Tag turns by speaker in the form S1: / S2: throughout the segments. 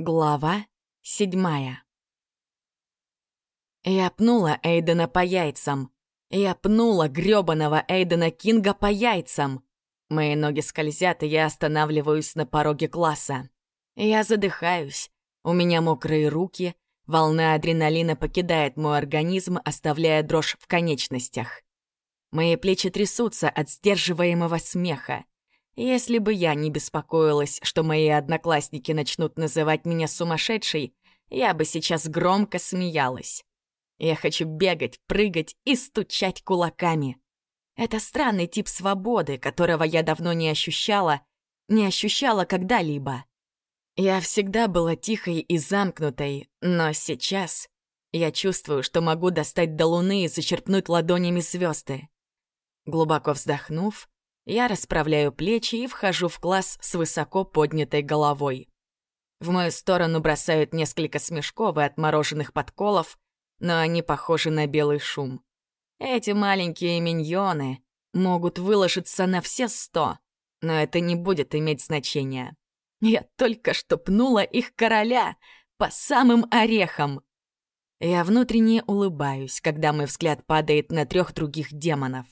S1: Глава седьмая Я пнула Эйдена по яйцам. Я пнула грёбаного Эйдена Кинга по яйцам. Мои ноги скользят, и я останавливаюсь на пороге класса. Я задыхаюсь. У меня мокрые руки. Волна адреналина покидает мой организм, оставляя дрожь в конечностях. Мои плечи трясутся от сдерживаемого смеха. Если бы я не беспокоилась, что мои одноклассники начнут называть меня сумасшедшей, я бы сейчас громко смеялась. Я хочу бегать, прыгать и стучать кулаками. Это странный тип свободы, которого я давно не ощущала, не ощущала когда-либо. Я всегда была тихой и замкнутой, но сейчас я чувствую, что могу достать до луны и зачерпнуть ладонями звезды. Глубоко вздохнув, я расправляю плечи и вхожу в класс с высоко поднятой головой. В мою сторону бросают несколько смешков и отмороженных подколов, но они похожи на белый шум. Эти маленькие миньоны могут выложиться на все сто, но это не будет иметь значения. Я только что пнула их короля по самым орехам. Я внутренне улыбаюсь, когда мой взгляд падает на трех других демонов.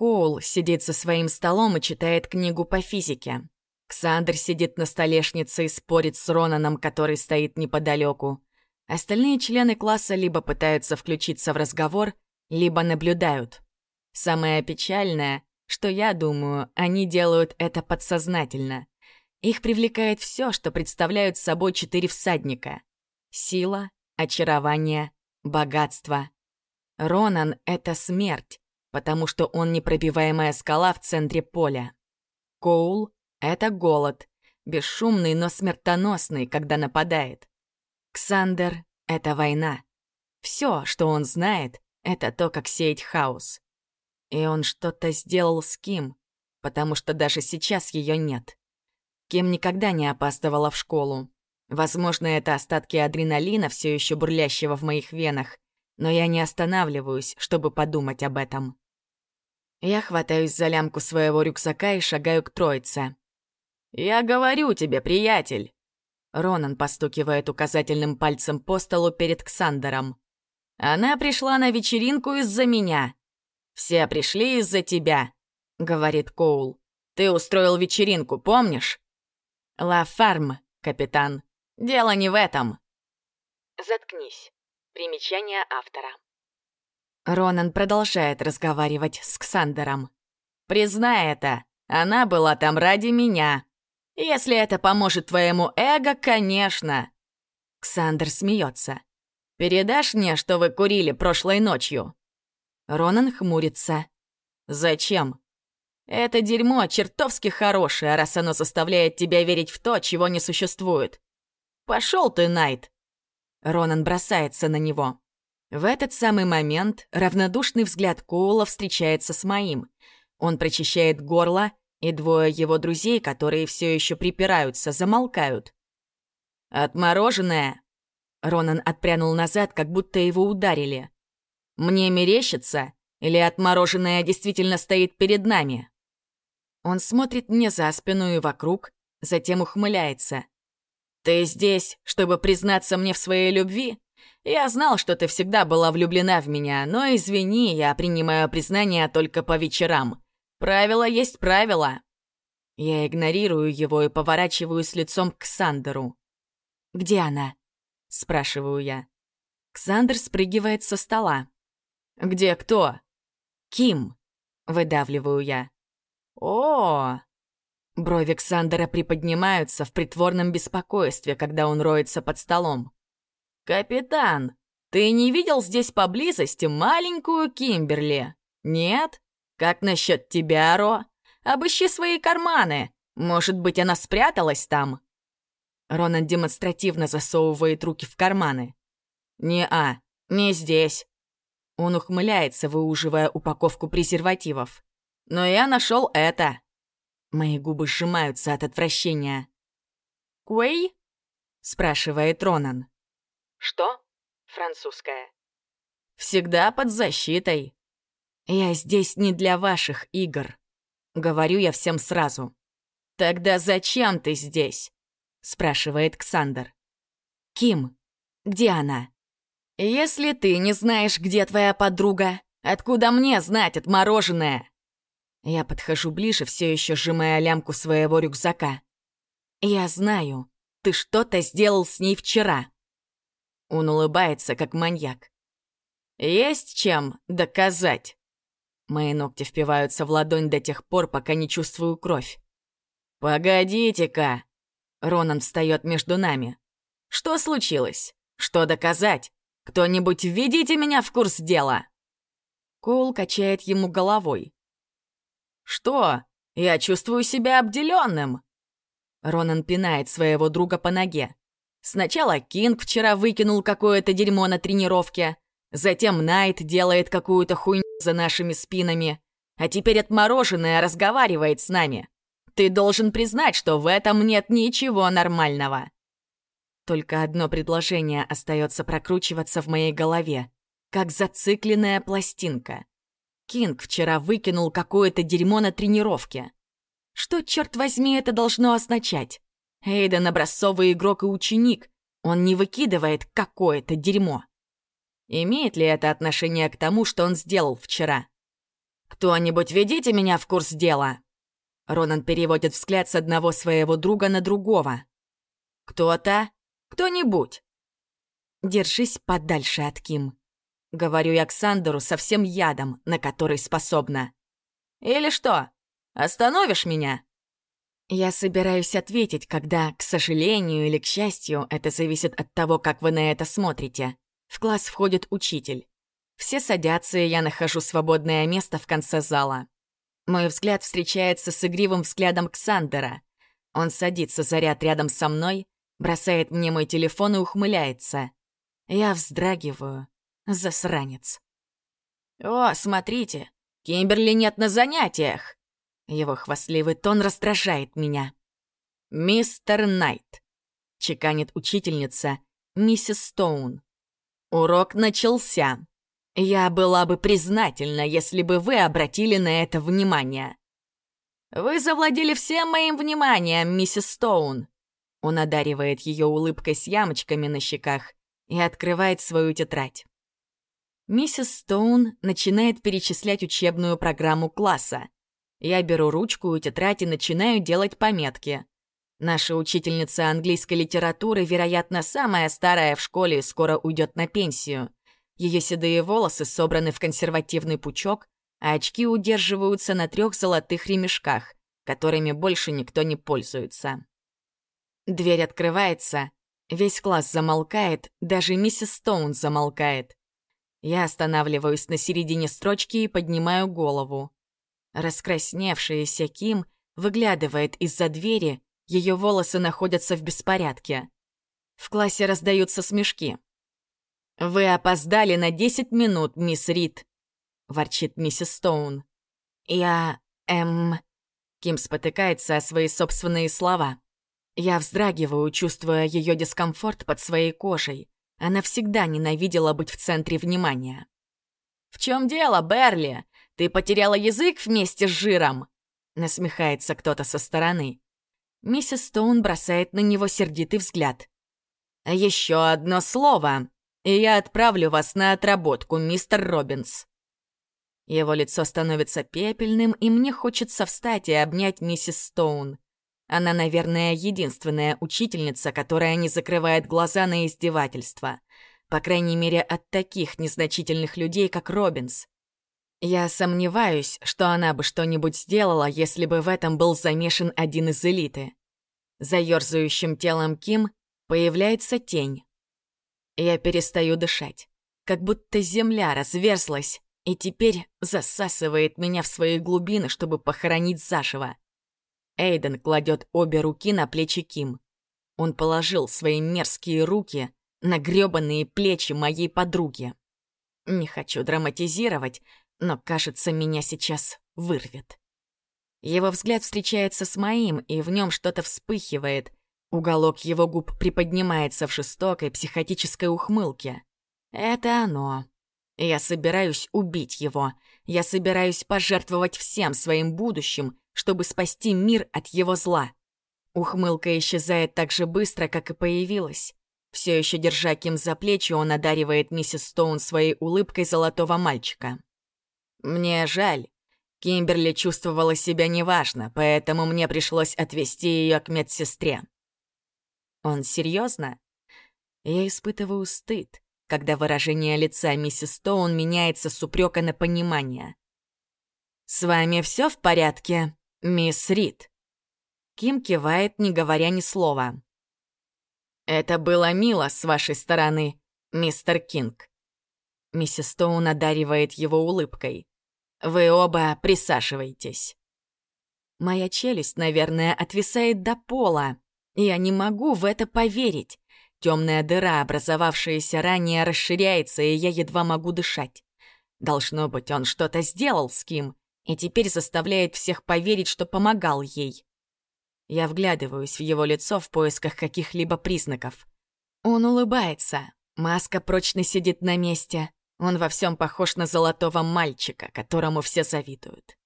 S1: Коул сидит за своим столом и читает книгу по физике. Ксандр сидит на столешнице и спорит с Ронаном, который стоит неподалеку. Остальные члены класса либо пытаются включиться в разговор, либо наблюдают. Самое печальное, что я думаю, они делают это подсознательно. Их привлекает все, что представляют собой четыре всадника. Сила, очарование, богатство. Ронан — это смерть потому что он непробиваемая скала в центре поля. Коул — это голод, бесшумный, но смертоносный, когда нападает. Ксандер — это война. Все, что он знает, это то, как сеять хаос. И он что-то сделал с Ким, потому что даже сейчас ее нет. Ким никогда не опаздывала в школу. Возможно, это остатки адреналина, все еще бурлящего в моих венах, но я не останавливаюсь, чтобы подумать об этом. Я хватаюсь за лямку своего рюкзака и шагаю к троице. «Я говорю тебе, приятель!» Ронан постукивает указательным пальцем по столу перед Ксандером. «Она пришла на вечеринку из-за меня. Все пришли из-за тебя», — говорит Коул. «Ты устроил вечеринку, помнишь?» «Ла Фарм, капитан. Дело не в этом».
S2: «Заткнись». Примечание автора.
S1: Ронан продолжает разговаривать с Ксандером. «Признай это, она была там ради меня. Если это поможет твоему эго, конечно». Ксандер смеется. «Передашь мне, что вы курили прошлой ночью?» Ронан хмурится. «Зачем?» «Это дерьмо чертовски хорошее, раз оно заставляет тебя верить в то, чего не существует. Пошел ты, Найт!» Ронан бросается на него. В этот самый момент равнодушный взгляд Коула встречается с моим. Он прочищает горло, и двое его друзей, которые все еще припираются, замолкают. «Отмороженное!» Ронан отпрянул назад, как будто его ударили. «Мне мерещится? Или отмороженное действительно стоит перед нами?» Он смотрит мне за спину и вокруг, затем ухмыляется. «Ты здесь, чтобы признаться мне в своей любви? Я знал, что ты всегда была влюблена в меня, но извини, я принимаю признание только по вечерам. Правило есть правило. Я игнорирую его и поворачиваюсь лицом к Сандеру. «Где она?» — спрашиваю я. Ксандер спрыгивает со стола. «Где кто?» «Ким», — выдавливаю я. «О!» Брови Ксандера приподнимаются в притворном беспокойстве, когда он роется под столом. «Капитан, ты не видел здесь поблизости маленькую Кимберли? Нет? Как насчет тебя, Ро? Обыщи свои карманы. Может быть, она спряталась там?» Ронан демонстративно засовывает руки в карманы. «Не-а, не здесь». Он ухмыляется, выуживая упаковку презервативов. «Но я нашел это». Мои губы сжимаются от отвращения. «Куэй?» — спрашивает Ронан.
S2: Что? Французская.
S1: Всегда под защитой. Я здесь не для ваших игр. Говорю я всем сразу. Тогда зачем ты здесь? — спрашивает Ксандр. «Ким, где она?» «Если ты не знаешь, где твоя подруга, откуда мне знать отмороженное?» Я подхожу ближе, все еще сжимая лямку своего рюкзака. «Я знаю, ты что-то сделал с ней вчера». Он улыбается, как маньяк. «Есть чем доказать?» Мои ногти впиваются в ладонь до тех пор, пока не чувствую кровь. «Погодите-ка!» Ронан встает между нами. «Что случилось? Что доказать? Кто-нибудь введите меня в курс дела!» Коул качает ему головой. «Что? Я чувствую себя обделенным!» Ронан пинает своего друга по ноге. Сначала Кинг вчера выкинул какое-то дерьмо на тренировке, затем Найт делает какую-то хуйню за нашими спинами, а теперь отмороженная разговаривает с нами. Ты должен признать, что в этом нет ничего нормального. Только одно предложение остается прокручиваться в моей голове, как зацикленная пластинка. Кинг вчера выкинул какое-то дерьмо на тренировке. Что, черт возьми, это должно означать? Эйден — образцовый игрок и ученик. Он не выкидывает какое-то дерьмо. Имеет ли это отношение к тому, что он сделал вчера? «Кто-нибудь ведите меня в курс дела!» Ронан переводит взгляд с одного своего друга на другого. «Кто-то? Кто-нибудь?» «Держись подальше от Ким», Говорю я Ксандеру со всем ядом, на который способна. «Или что? Остановишь меня?» Я собираюсь ответить, когда, к сожалению или к счастью, это зависит от того, как вы на это смотрите. В класс входит учитель. Все садятся, и я нахожу свободное место в конце зала. Мой взгляд встречается с игривым взглядом Ксандера. Он садится за ряд рядом со мной, бросает мне мой телефон и ухмыляется. Я вздрагиваю. Засранец. «О, смотрите, Кимберли нет на занятиях!» Его хвастливый тон раздражает меня. «Мистер Найт», — чеканит учительница, миссис Стоун. «Урок начался. Я была бы признательна, если бы вы обратили на это внимание». «Вы завладели всем моим вниманием, миссис Стоун!» Он одаривает ее улыбкой с ямочками на щеках и открывает свою тетрадь. Миссис Стоун начинает перечислять учебную программу класса. Я беру ручку и тетрадь и начинаю делать пометки. Наша учительница английской литературы, вероятно, самая старая в школе и скоро уйдет на пенсию. Ее седые волосы собраны в консервативный пучок, а очки удерживаются на трех золотых ремешках, которыми больше никто не пользуется. Дверь открывается, весь класс замолкает, даже миссис Стоун замолкает. Я останавливаюсь на середине строчки и поднимаю голову. Раскрасневшаяся Ким выглядывает из-за двери, ее волосы находятся в беспорядке. В классе раздаются смешки. «Вы опоздали на 10 минут, мисс Рид», — ворчит миссис Стоун. «Я... эм...» Ким спотыкается о свои собственные слова. Я вздрагиваю, чувствуя ее дискомфорт под своей кожей. Она всегда ненавидела быть в центре внимания. «В чем дело, Берли? Ты потеряла язык вместе с жиром?» Насмехается кто-то со стороны. Миссис Стоун бросает на него сердитый взгляд. «Еще одно слово, и я отправлю вас на отработку, мистер Робинс». Его лицо становится пепельным, и мне хочется встать и обнять миссис Стоун. Она, наверное, единственная учительница, которая не закрывает глаза на издевательства. По крайней мере, от таких незначительных людей, как Робинс. Я сомневаюсь, что она бы что-нибудь сделала, если бы в этом был замешан один из элиты. За ёрзающим телом Ким появляется тень. Я перестаю дышать, как будто земля разверзлась и теперь засасывает меня в свои глубины, чтобы похоронить заживо. Эйден кладет обе руки на плечи Ким. Он положил свои мерзкие руки на грёбаные плечи моей подруги. Не хочу драматизировать, но, кажется, меня сейчас вырвет. Его взгляд встречается с моим, и в нем что-то вспыхивает. Уголок его губ приподнимается в жестокой психотической ухмылке. Это оно. Я собираюсь убить его. Я собираюсь пожертвовать всем своим будущим, чтобы спасти мир от его зла. Ухмылка исчезает так же быстро, как и появилась. Все еще держа Ким за плечи, он одаривает миссис Стоун своей улыбкой золотого мальчика. «Мне жаль. Кимберли чувствовала себя неважно, поэтому мне пришлось отвезти ее к медсестре». «Он серьезно? Я испытываю стыд, когда выражение лица миссис Стоун меняется с упрека на понимание. «С вами все в порядке, мисс Рид?» Ким кивает, не говоря ни слова. «Это было мило с вашей стороны, мистер Кинг». Миссис Стоун одаривает его улыбкой. «Вы оба присаживайтесь». Моя челюсть, наверное, отвисает до пола. Я не могу в это поверить. Темная дыра, образовавшаяся ранее, расширяется, и я едва могу дышать. Должно быть, он что-то сделал с Ким, и теперь заставляет всех поверить, что помогал ей. Я вглядываюсь в его лицо в поисках каких-либо признаков. Он улыбается, маска прочно сидит на месте. Он во всем похож на золотого мальчика, которому все завидуют.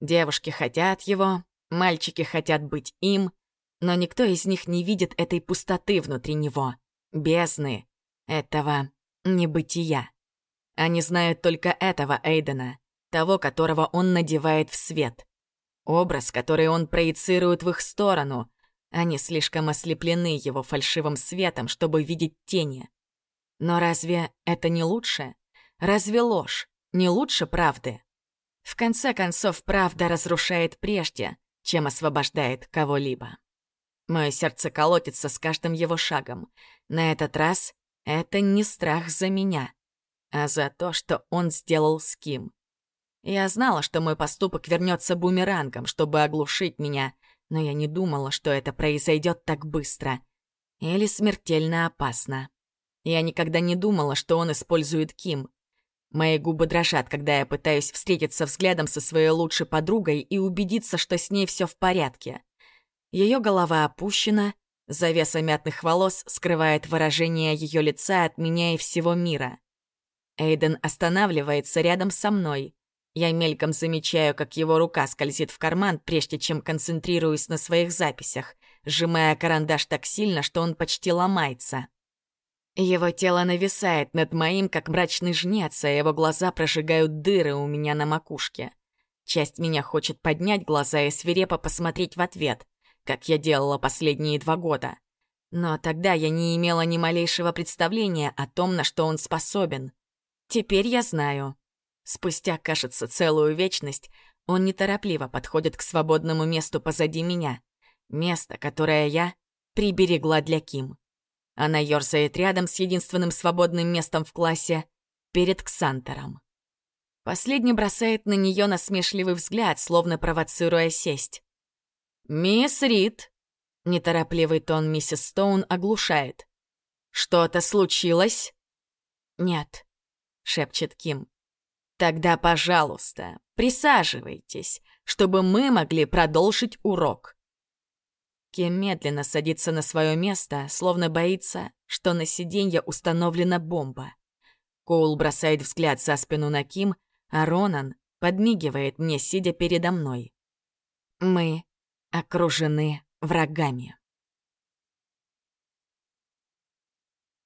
S1: Девушки хотят его, мальчики хотят быть им, но никто из них не видит этой пустоты внутри него, бездны, этого небытия. Они знают только этого Эйдена, того, которого он надевает в свет. Образ, который он проецирует в их сторону. Они слишком ослеплены его фальшивым светом, чтобы видеть тени. Но разве это не лучше? Разве ложь не лучше правды? В конце концов, правда разрушает прежде, чем освобождает кого-либо. Мое сердце колотится с каждым его шагом. На этот раз это не страх за меня, а за то, что он сделал с Ким. Я знала, что мой поступок вернется бумерангом, чтобы оглушить меня, но я не думала, что это произойдет так быстро. Или смертельно опасно. Я никогда не думала, что он использует Ким. Мои губы дрожат, когда я пытаюсь встретиться взглядом со своей лучшей подругой и убедиться, что с ней все в порядке. Ее голова опущена, завеса мятных волос скрывает выражение ее лица от меня и всего мира. Эйден останавливается рядом со мной. Я мельком замечаю, как его рука скользит в карман, прежде чем концентрируюсь на своих записях, сжимая карандаш так сильно, что он почти ломается. Его тело нависает над моим, как мрачный жнец, а его глаза прожигают дыры у меня на макушке. Часть меня хочет поднять глаза и свирепо посмотреть в ответ, как я делала последние два года. Но тогда я не имела ни малейшего представления о том, на что он способен. Теперь я знаю. Спустя, кажется, целую вечность, он неторопливо подходит к свободному месту позади меня. Место, которое я приберегла для Ким. Она ёрзает рядом с единственным свободным местом в классе, перед Ксантером. Последний бросает на нее насмешливый взгляд, словно провоцируя сесть. «Мисс Рид!» — неторопливый тон миссис Стоун оглушает. «Что-то случилось?» «Нет», — шепчет Ким. Тогда, пожалуйста, присаживайтесь, чтобы мы могли продолжить урок. Ким медленно садится на свое место, словно боится, что на сиденье установлена бомба. Коул бросает взгляд за спину на Ким, а Ронан подмигивает мне, сидя передо мной. Мы окружены врагами.